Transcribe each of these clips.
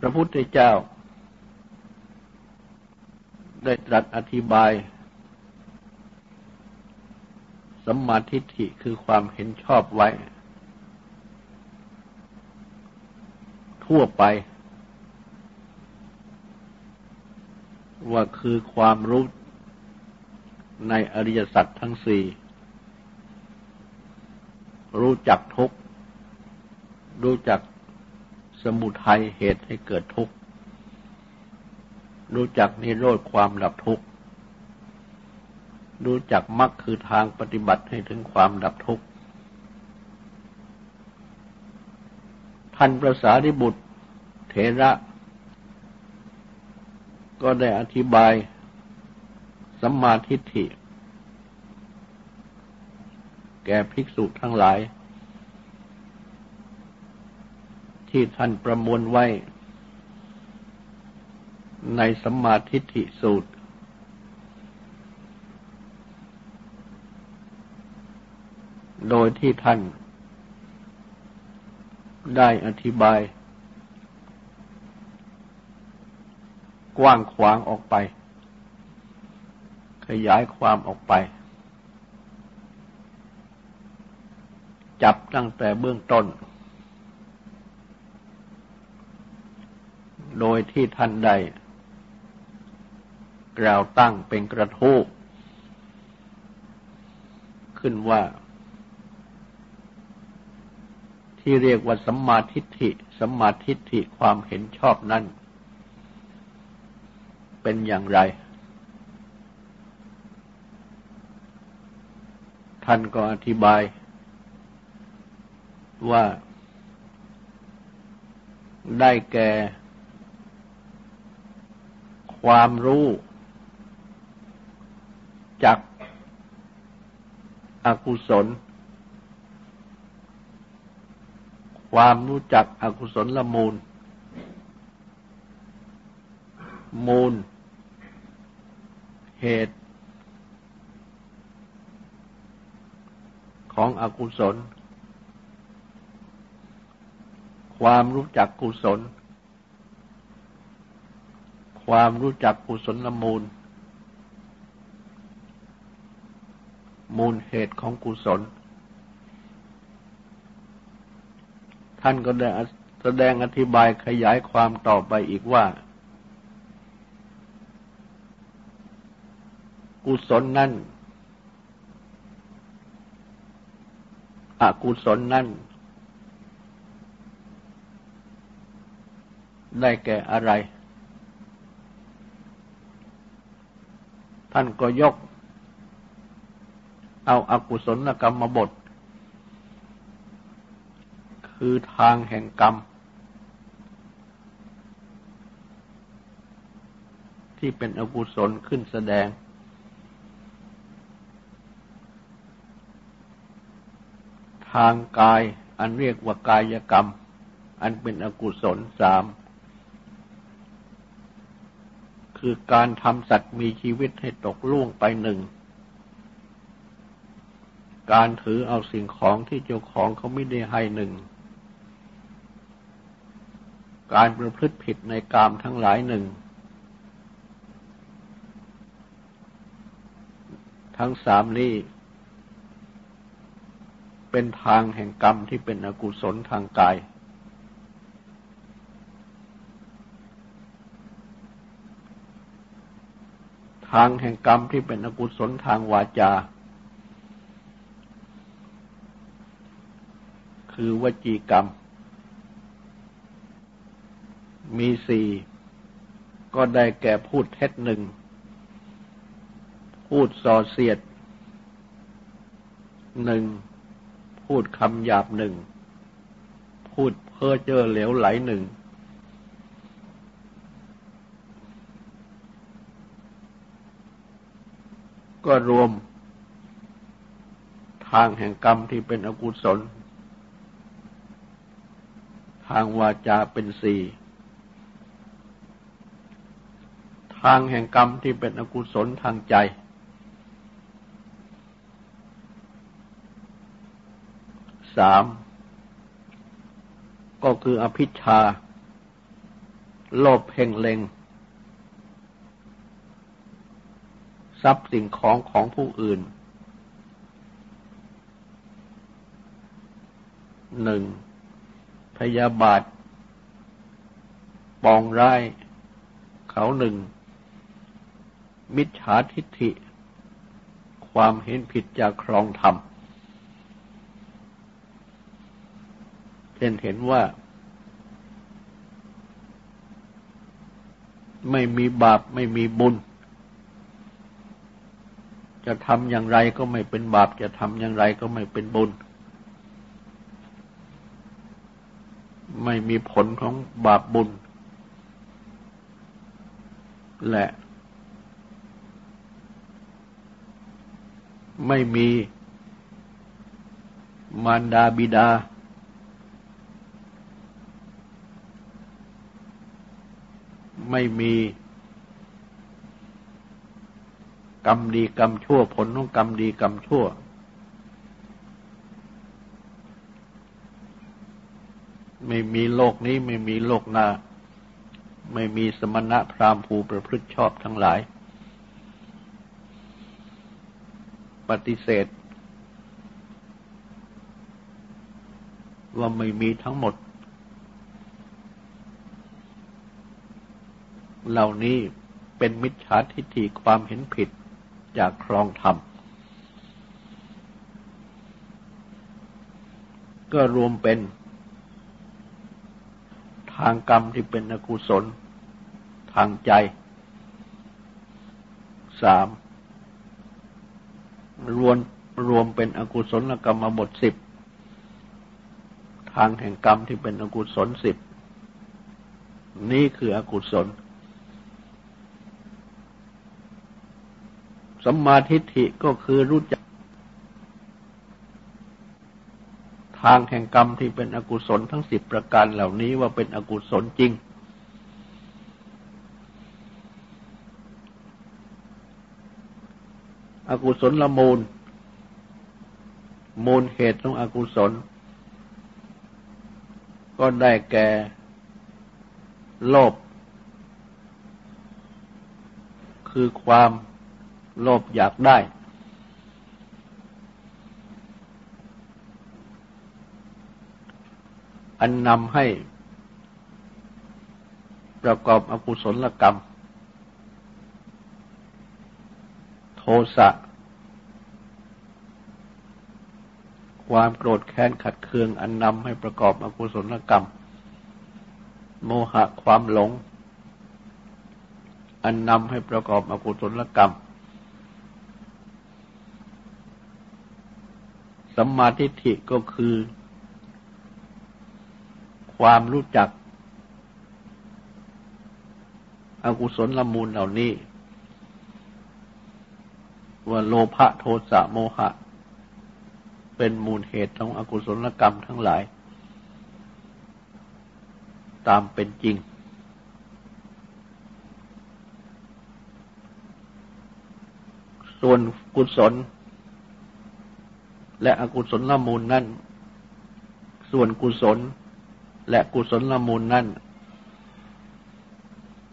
พระพุทธเจ้า ได้ตรัสอธิบายสัมมาทิฏฐิคือความเห็นชอบไว้ ทั่วไป ว่าคือความรู้ในอริยสัจทั้งสี่รู้จักทุกรู้จัก สมุทัยเหตุให้เกิดทุกข์ รู้จักนิโรธความดับทุกข์ รู้จักมรรคคือทางปฏิบัติให้ถึงความดับทุกข์ ท่านประสาริบุตรเถระ ก็ได้อธิบายสัมมาทิฏฐิ แก่ภิกษุทั้งหลาย ที่ท่านประมวลไว้ ในสมมาทิฏฐิสูตร โดยที่ท่านได้อธิบาย กว้างขวางออกไป ขยายความออกไป จับตั้งแต่เบื้องต้น โดยที่ท่านได้กล่าวตั้งเป็นกระทู้ขึ้นว่า ที่เรียกว่าสัมมาทิฏฐิสัมมาทิฏฐิความเห็นชอบนั้นเป็นอย่างไร ท่านก็อธิบายว่าได้แก่ ความรู้จักอกุศล ความรู้จักอกุศลละมูล มูล เหตุ ของอกุศล ความรู้จักกุศล ความรู้จักกุศลมูล มูลเหตุของกุศล ท่านก็ได้แสดงอธิบายขยายความต่อไปอีกว่า กุศลนั่นอกุศลนั่นได้แก่อะไร ท่านก็ยก เอาอากุศลกรรมบท คือทางแห่งกรรม ที่เป็นอกุศลขึ้นแสดง ทางกายอันเรียกว่ากายกรรม อันเป็นอกุศลสาม คือการทำสัตว์มีชีวิตให้ตกล่วงไปหนึ่ง การถือเอาสิ่งของที่เจ้าของเขาไม่ได้ให้หนึ่ง การประพฤติผิดในกามทั้งหลายหนึ่ง ทั้งสามนี้เป็นทางแห่งกรรมที่เป็นอกุศลทางกาย ทางแห่งกรรมที่เป็นอกุศลทางวาจา คือวจีกรรม มีสี่ก็ได้แก่พูดเท็จหนึ่ง พูดส่อเสียดหนึ่ง พูดคำหยาบหนึ่ง พูดเพ้อเจ้อเหลวไหลหนึ่ง ก็รวมทางแห่งกรรมที่เป็นอกุศล ทางวาจาเป็นสี่ทางแห่งกรรมที่เป็นอกุศลทางใจ สามก็คืออภิชา โลภเพ่งเล็ง ทรัพย์สิ่งของของผู้อื่นหนึ่งพยาบาท ปองร้าย เขาหนึ่ง มิจฉาทิฏฐิ ความเห็นผิดจากครองธรรมเช่นเห็นว่า ไม่มีบาปไม่มีบุญ จะทำอย่างไรก็ไม่เป็นบาป จะทำอย่างไรก็ไม่เป็นบุญ ไม่มีผลของบาปบุญ และ ไม่มีมารดาบิดา ไม่มี กรรมดีกรรมชั่วผลของกรรมดีกรรมชั่ว ไม่มีโลกนี้ไม่มีโลกหน้า ไม่มีสมณะพราหมณ์ผู้ประพฤติชอบทั้งหลาย ปฏิเสธ ว่าไม่มีทั้งหมด เหล่านี้เป็นมิจฉาทิฏฐิความเห็นผิด จากครองธรรม ก็รวมเป็น ทางกรรมที่เป็นอกุศล ทางใจสามรวมรวมเป็นอกุศลกรรมบทสิบทางแห่งกรรมที่เป็นอกุศลสิบ นี่คืออกุศล สัมมาทิฏฐิก็คือรู้จัก ทางแห่งกรรมที่เป็นอกุศลทั้งสิบประการเหล่านี้ว่าเป็นอกุศลจริง อกุศลละมูล มูลเหตุของอกุศล ก็ได้แก่ โลภคือความ โลภอยากได้ อันนำให้ ประกอบอกุศลกรรม โทสะความโกรธแค้นขัดเคือง อันนำให้ประกอบอกุศลกรรม โมหะความหลง อันนำให้ประกอบอกุศลกรรม สัมมาทิฏฐิก็คือ ความรู้จัก อกุศลละมูลเหล่านี้ ว่าโลภะโทสะโมหะ เป็นมูลเหตุของอกุศลกรรมทั้งหลาย ตามเป็นจริง ส่วนกุศล และอกุศลละมูลนั่น ส่วนกุศลและกุศลละมูลนั่น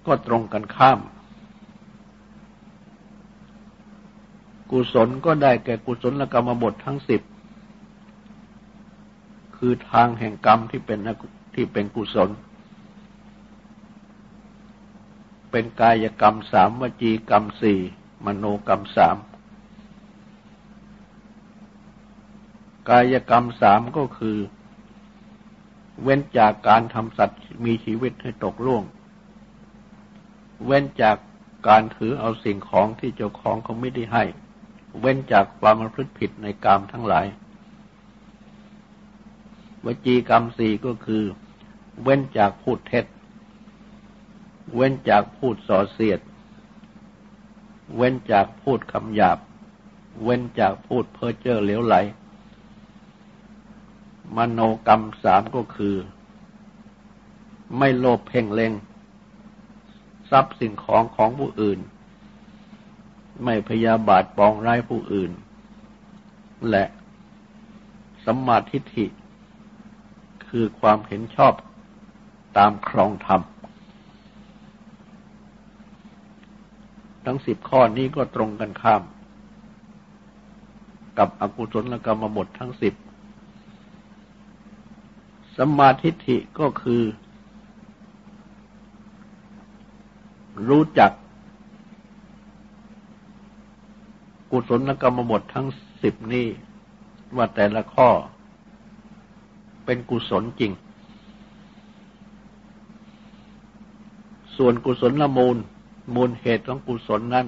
ก็ตรงกันข้าม กุศลก็ได้แก่กุศลกรรมบททั้งสิบ คือทางแห่งกรรมที่เป็นที่เป็นกุศล เป็นกายกรรมสามวจีกรรมสี่มโนกรรมสาม กายกรรมสามก็คือ เว้นจากการทำสัตว์มีชีวิตให้ตกล่วง เว้นจากการถือเอาสิ่งของที่เจ้าของเขาไม่ได้ให้ เว้นจากความประพฤติผิดในกรรมทั้งหลาย วจีกรรมสี่ก็คือ เว้นจากพูดเท็จ เว้นจากพูดส่อเสียด เว้นจากพูดคำหยาบ เว้นจากพูดเพ้อเจ้อเหลวไหล มโนกรรมสามก็คือ ไม่โลภเพ่งเลงทรัพย์สิ่งของของผู้อื่น ไม่พยาบาทปองร้ายผู้อื่น และสัมมาทิฏฐิ คือความเห็นชอบตามครองธรรม ทั้งสิบข้อนี้ก็ตรงกันข้าม กับอกุศลกรรมบททั้งสิบ สมาธิิก็คือ รู้จัก กุศลกรรมบททั้งสิบนี้ว่าแต่ละข้อ เป็นกุศลจริง ส่วนกุศลละมูล มูลเหตุของกุศลนั้น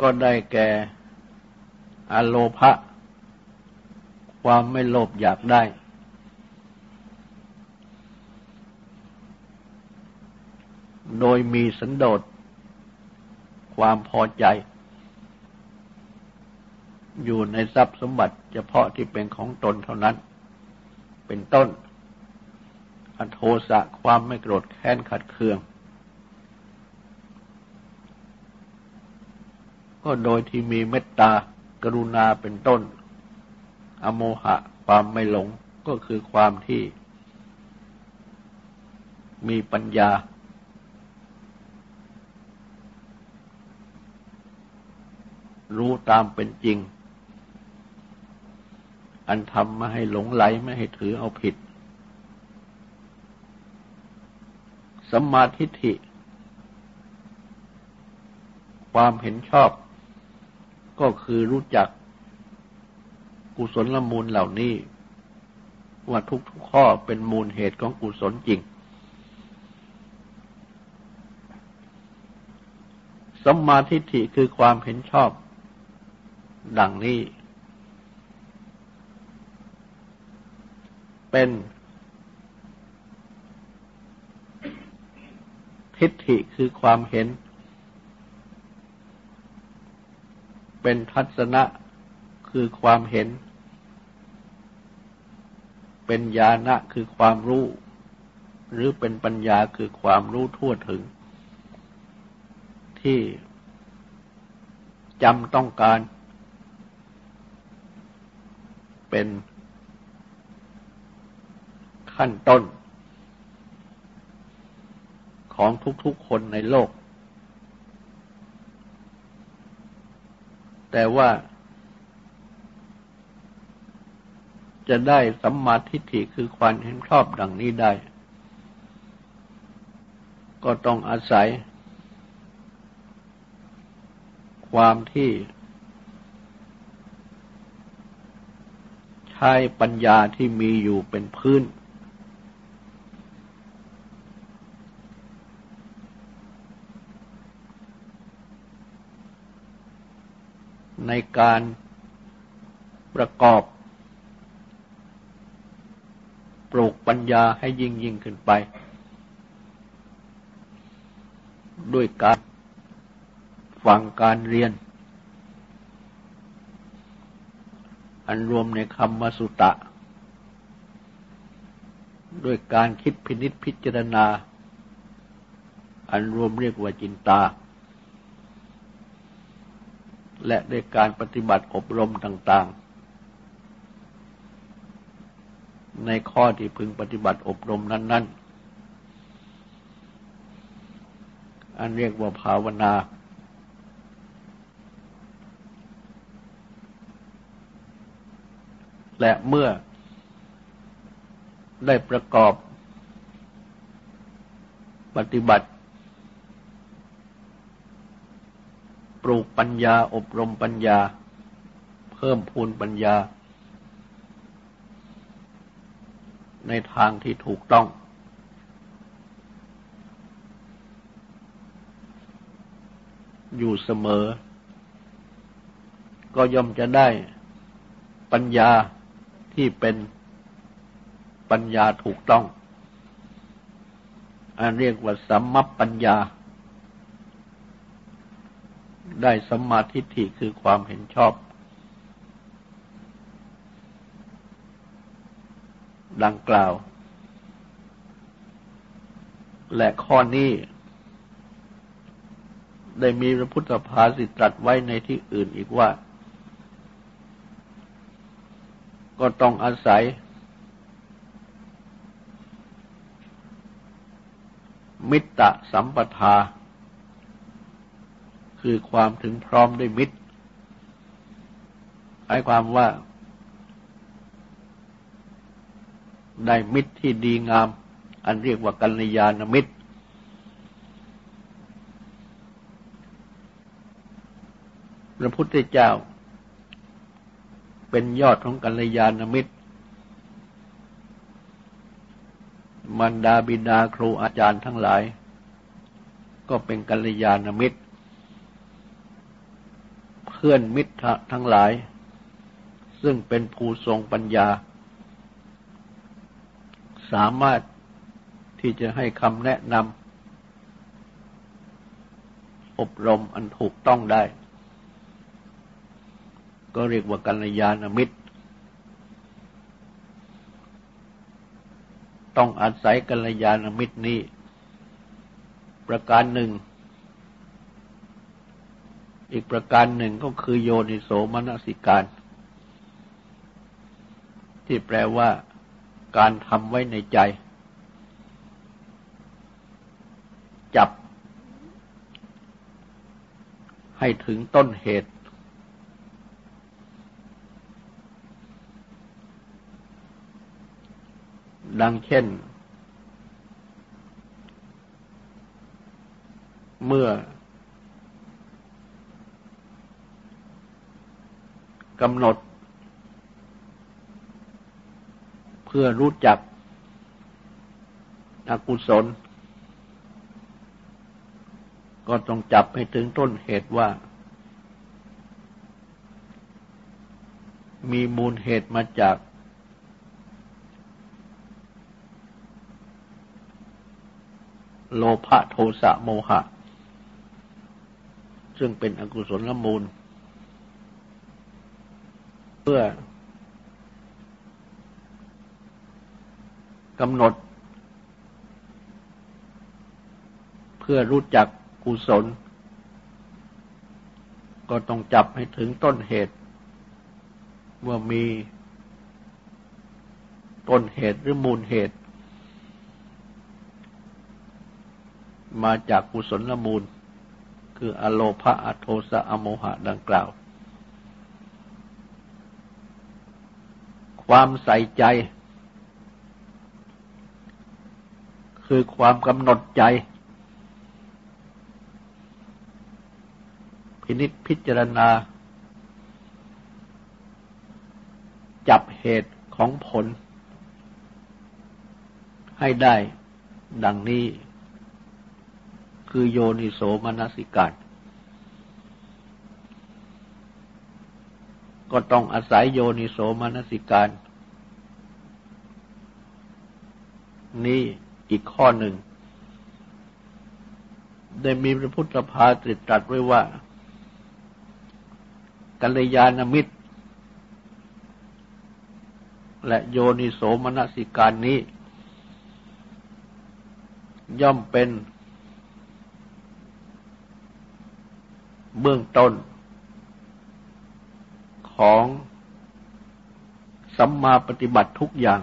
ก็ได้แก่อโลภะ ความไม่โลภอยากได้ โดยมีสันโดษความพอใจ อยู่ในทรัพย์สมบัติเฉพาะที่เป็นของตนเท่านั้น เป็นต้น อโทสะความไม่โกรธแค้นขัดเคือง ก็โดยที่มีเมตตากรุณาเป็นต้น อโมหะ ความไม่หลงก็คือความที่มีปัญญา รู้ตามเป็นจริง อันทำม่ให้หลงไหลไม่ให้ถือเอาผิดสัมมาทิฏฐิ ความเห็นชอบ ก็คือรู้จัก กุศลละมูลเหล่านี้ ว่าทุกทุกข้อเป็นมูลเหตุของกุศลจริง สัมมาทิฏฐิคือความเห็นชอบ ดังนี้ เป็นทิฏฐิคือความเห็น เป็นทัศนะคือความเห็น เป็นญาณะคือความรู้ หรือเป็นปัญญาคือความรู้ทั่วถึง ที่จำต้องการ เป็นขั้นต้น ของทุกๆคนในโลก แต่ว่า จะได้สัมมาทิฏฐิคือความเห็นชอบดังนี้ได้ ก็ต้องอาศัย ความที่ใช้ปัญญาที่มีอยู่เป็นพื้น ในการประกอบ ปลูกปัญญาให้ยิ่งยิ่งขึ้นไป ด้วยการฟังการเรียน อันรวมในคำมสุตะ ด้วยการคิดพินิษพิจารณา อันรวมเรียกว่าจินตา และด้วยการปฏิบัติอบรมต่าง ๆ ในข้อที่พึงปฏิบัติอบรมนั้น ๆ อันเรียกว่าภาวนา และเมื่อได้ประกอบปฏิบัติ ปลูกปัญญาอบรมปัญญา เพิ่มพูนปัญญา ในทางที่ถูกต้อง อยู่เสมอ ก็ย่อมจะได้ปัญญาที่เป็นปัญญาถูกต้องอันเรียกว่าสัมมัปปัญญา ได้สัมมาทิฏฐิคือความเห็นชอบ ดังกล่าว และข้อนี้ได้มีพระพุทธภาษิตตรัสไว้ในที่อื่นอีกว่า ก็ต้องอาศัย มิตรสัมปทา คือความถึงพร้อมด้วยมิตรหมายความว่า ได้มิตรที่ดีงาม อันเรียกว่ากัลยาณมิตร พระพุทธเจ้า เป็นยอดของกัลยาณมิตรมารดาบิดาครูอาจารย์ทั้งหลาย ก็เป็นกัลยาณมิตร เพื่อนมิตรทั้งหลาย ซึ่งเป็นผู้ทรงปัญญา สามารถที่จะให้คำแนะนำอบรมอันถูกต้องได้ ก็เรียกว่ากัลยาณมิตร ต้องอาศัยกัลยาณมิตรนี้ ประการหนึ่ง อีกประการหนึ่งก็คือโยนิโสมนสิการ ที่แปลว่า การทำไว้ในใจ จับ ให้ถึงต้นเหตุ ดังเช่น เมื่อกำหนด เพื่อรู้จักอกุศล ก็ต้องจับให้ถึงต้นเหตุว่า มีมูลเหตุมาจาก โลภะโทสะโมหะ ซึ่งเป็นอกุศลละมูล เพื่อ กำหนด เพื่อรู้จักกุศล ก็ต้องจับให้ถึงต้นเหตุ ว่ามีต้นเหตุหรือมูลเหตุ มาจากกุศลละมูล คืออโลภะอโทสะอโมหะดังกล่าว ความใส่ใจ คือความกำหนดใจ พินิษพิจารณา จับเหตุของผล ให้ได้ดังนี้ คือโยนิโสมนสิการก็ต้องอาศัยโยนิโสมนสิการ นี่ อีกข้อหนึ่ง ได้มีพระพุทธภาตริตรัสไว้ว่ากัลยาณมิตร และโยนิโสมนสิการนี้ ย่อมเป็น เบื้องต้น ของสัมมาปฏิบัติทุกอย่าง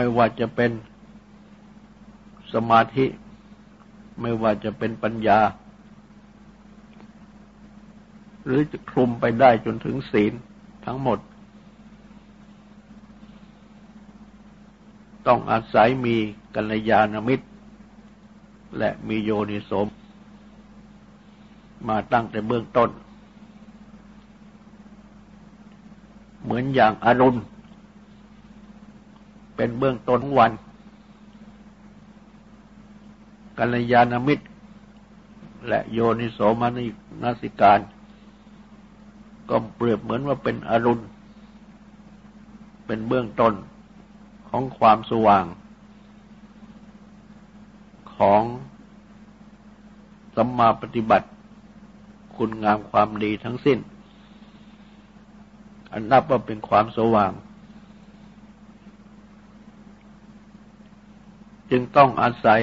ไม่ว่าจะเป็นสมาธิ ไม่ว่าจะเป็นปัญญา หรือจะคลุมไปได้จนถึงศีลทั้งหมด ต้องอาศัยมีกัลยาณมิตร และมีโยนิสม มาตั้งแต่เบื้องต้น เหมือนอย่างอรุณ เป็นเบื้องต้นวันกัลยาณมิตร และโยนิโสมานินาสิการ ก็เปรียบเหมือนว่าเป็นอรุณ เป็นเบื้องต้นของความสว่าง ของสัมมาปฏิบัติ คุณงามความดีทั้งสิ้น อันนับว่าเป็นความสว่าง จึงต้องอาศัย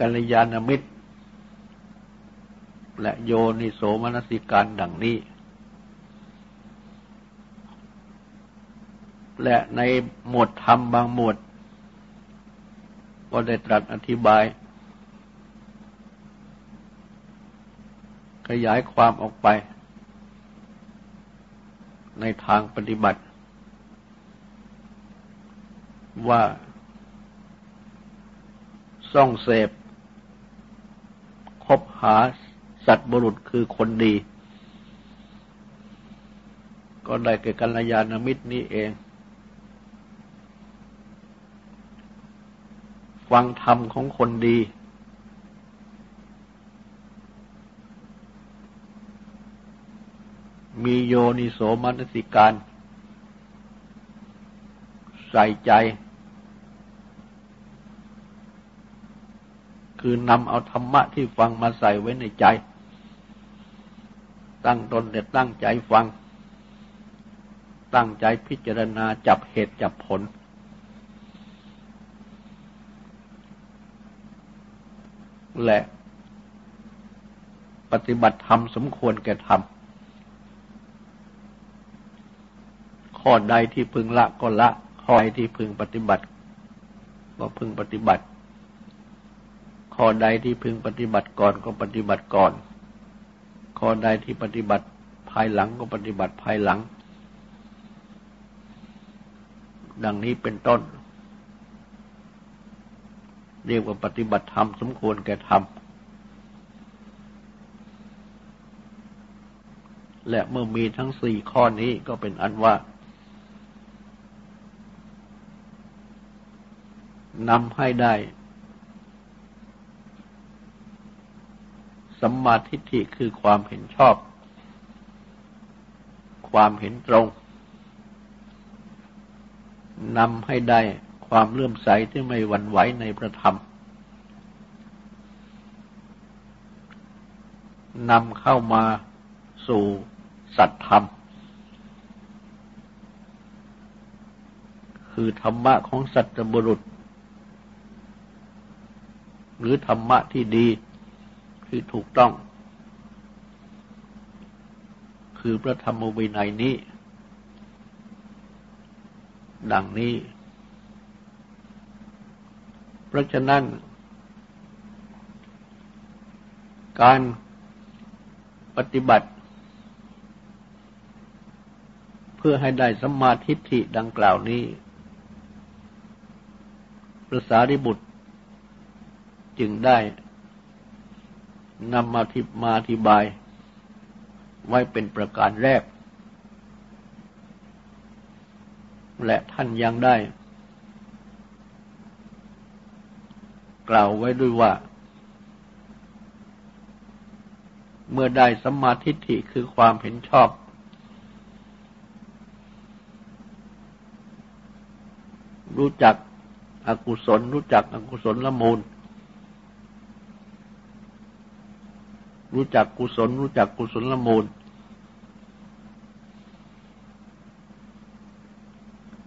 กัลยาณมิตร และโยนิโสมนสิการดังนี้ และในหมวดธรรมบางหมวด ก็ได้ตรัสอธิบาย ขยายความออกไป ในทางปฏิบัติ ว่า ส่องเสพ คบหาสัตว์บุรุษคือคนดี ก็ได้แก่กัลยาณมิตรนี้เอง ฟังธรรมของคนดี มีโยนิโสมนสิการ ใส่ใจ คือนำเอาธรรมะที่ฟังมาใส่ไว้ในใจ ตั้งตนแต่ตั้งใจฟัง ตั้งใจพิจารณาจับเหตุจับผล และปฏิบัติธรรมสมควรแก่ธรรม ข้อใดที่พึงละก็ละ ข้อใดที่พึงปฏิบัติ ก็พึงปฏิบัติ ข้อใดที่พึงปฏิบัติก่อนก็ปฏิบัติก่อน ข้อใดที่ปฏิบัติภายหลังก็ปฏิบัติภายหลัง ดังนี้เป็นต้น เรียกว่าปฏิบัติธรรมสมควรแก่ธรรม และเมื่อมีทั้งสี่ข้อนี้ก็เป็นอันว่านำให้ได้ สัมมาทิฏฐิคือความเห็นชอบ ความเห็นตรงนำให้ได้ความเลื่อมใสที่ไม่หวั่นไหวในพระธรรมนำเข้ามาสู่สัตธรรม คือธรรมะของสัตบุรุษ หรือธรรมะที่ดี ที่ถูกต้อง คือพระธรรมวินัยนี้ ดังนี้ เพราะฉะนั้น การปฏิบัติ เพื่อให้ได้สัมมาทิฏฐิดังกล่าวนี้พระสารีบุตรจึงได้ นำมาทิมาอธิบาย ไว้เป็นประการแรก และท่านยังได้ กล่าวไว้ด้วยว่า เมื่อได้สัมมาทิฏฐิคือความเห็นชอบ รู้จักอกุศล รู้จักอกุศลละมูล รู้จักกุศล รู้จักกุศลละมูล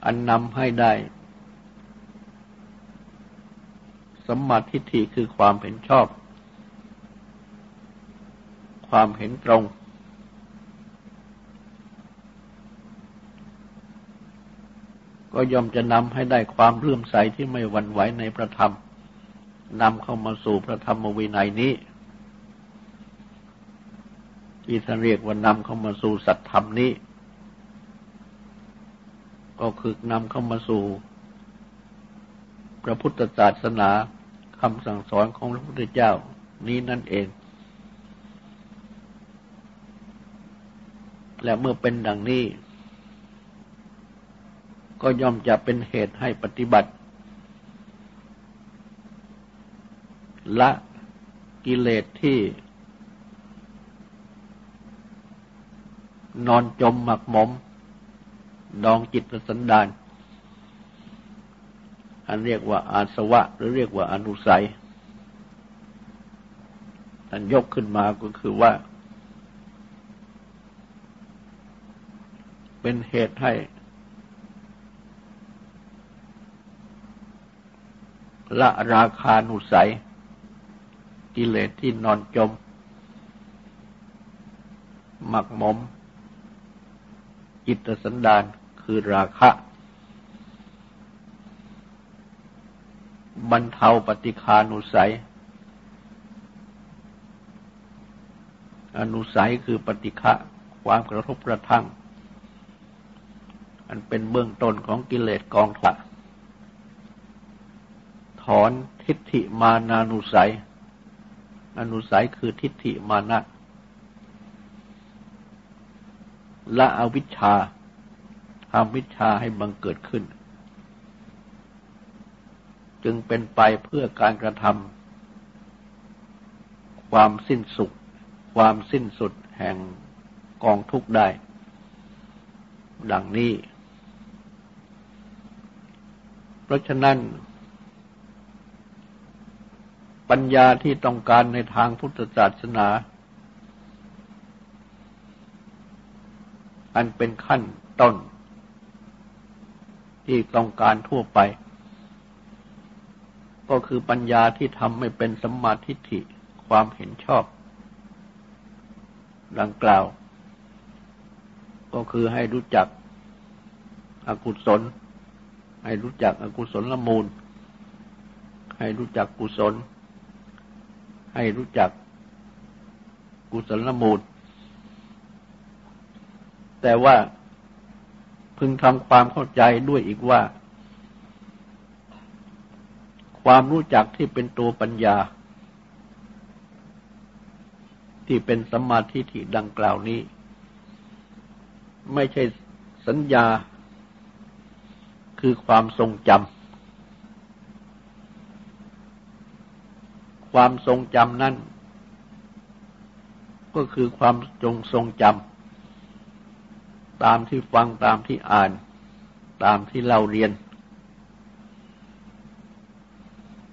อันนำให้ได้สัมมาทิฏฐิคือความเห็นชอบ ความเห็นตรง ก็ย่อมจะนำให้ได้ความเลื่อมใสที่ไม่หวั่นไหวในพระธรรมนำเข้ามาสู่พระธรรมวินัยนี้ ที่ท่านเรียกว่านำเข้ามาสู่สัตธรรมนี้ ก็คือนำเข้ามาสู่พระพุทธศาสนาคำสั่งสอนของพระพุทธเจ้านี้นั่นเอง และเมื่อเป็นดังนี้ ก็ย่อมจะเป็นเหตุให้ปฏิบัติ ละกิเลสที่ นอนจมหมักหมม ดองจิตสันดาน อันเรียกว่าอาสวะ หรือเรียกว่าอนุสัยอันยกขึ้นมาก็คือว่า เป็นเหตุให้ ละราคานุสัย กิเลสที่นอนจม หมักหมม จิตสันดานคือราคะ บรรเทาปฏิคานุสัย อนุสัยคือปฏิฆะความกระทบกระทั่ง อันเป็นเบื้องต้นของกิเลสกองถละถอนทิฏฐิมานานุสัย อนุสัยคือทิฏฐิมานะ ละอวิชชาทำวิชาให้บังเกิดขึ้น จึงเป็นไปเพื่อการกระทำความสิ้นสุดความสิ้นสุดแห่งกองทุกข์ได้ ดังนี้ เพราะฉะนั้น ปัญญาที่ต้องการในทางพุทธศาสนา อันเป็นขั้นต้น ที่ต้องการทั่วไป ก็คือปัญญาที่ทำให้เป็นสัมมาทิฏฐิความเห็นชอบ ดังกล่าว ก็คือให้รู้จักอกุศล ให้รู้จักอกุศลละมูล ให้รู้จักกุศล ให้รู้จักกุศลละมูล แต่ว่าพึงทำความเข้าใจด้วยอีกว่า ความรู้จักที่เป็นตัวปัญญา ที่เป็นสมาธิที่ดังกล่าวนี้ ไม่ใช่สัญญา คือความทรงจำความทรงจำนั้นก็คือความจงทรงจำ ตามที่ฟังตามที่อ่าน ตามที่เราเรียน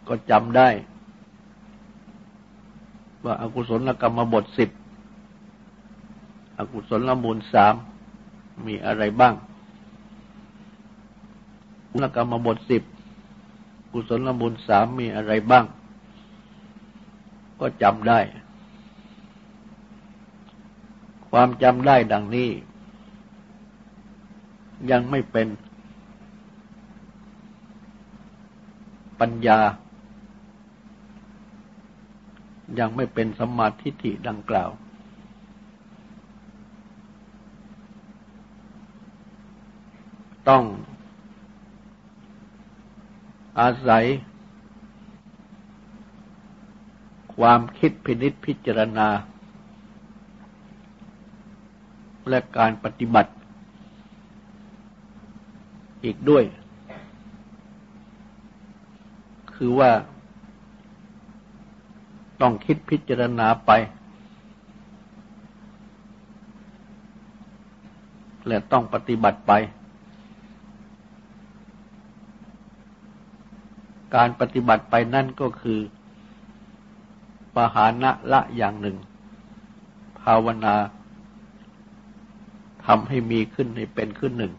ก็จำได้ ว่าอากุศลกรรมบทสิบอกุศลมูลสามมีอะไรบ้างกุศลกรรมบทสิบกุศลมูลสามมีอะไรบ้าง ก็จำได้ ความจำได้ดังนี้ ยังไม่เป็นปัญญา ยังไม่เป็นสมาธิฐิดังกล่าว ต้องอาศัย ความคิดพินิษพิจารณา และการปฏิบัติ อีกด้วย คือว่าต้องคิดพิจารณาไป และต้องปฏิบัติไป การปฏิบัติไปนั่นก็คือปหานะละอย่างหนึ่ง ภาวนาทำให้มีขึ้นให้เป็นขึ้นหนึ่ง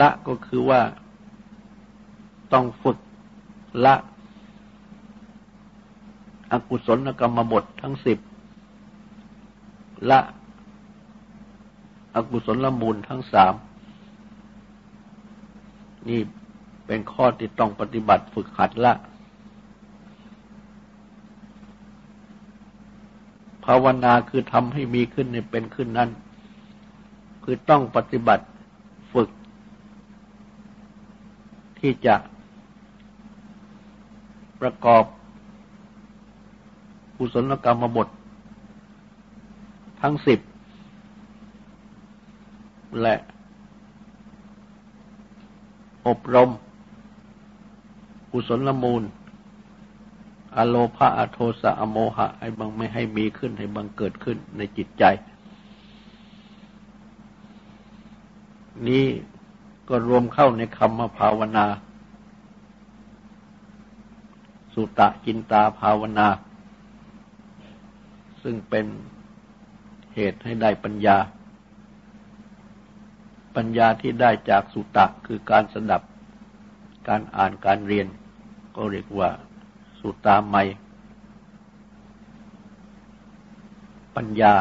ละก็คือว่าต้องฝึกละอกุศลกรรมบททั้งสิบละอกุศลละมูลทั้งสามนี่เป็นข้อที่ต้องปฏิบัติฝึกหัดละ ภาวนาคือทำให้มีขึ้นในเป็นขึ้นนั้น คือต้องปฏิบัติฝึก ที่จะประกอบกุศลกรรมบท ทั้งสิบและ อบรม กุศลมูล อโลภาอโทสะอโมหะ ให้บังไม่ให้มีขึ้น ให้บังเกิดขึ้นในจิตใจ นี้ ก็รวมเข้าในคำภาวนา สุตะจินตาภาวนา ซึ่งเป็นเหตุให้ได้ปัญญา ปัญญาที่ได้จากสุตะคือการสดับ การอ่านการเรียน ก็เรียกว่าสุตาไมปัญญา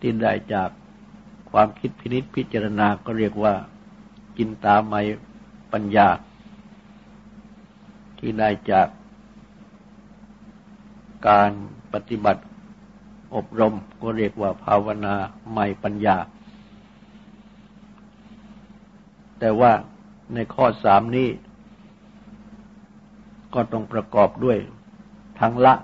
ที่ได้จาก ความคิดพินิษพิจารณาก็เรียกว่าจินตาไมปัญญา ที่ได้จากการปฏิบัติอบรมก็เรียกว่าภาวนาใหม่ปัญญา แต่ว่าในข้อสามนี้ ก็ต้องประกอบด้วยทั้งละ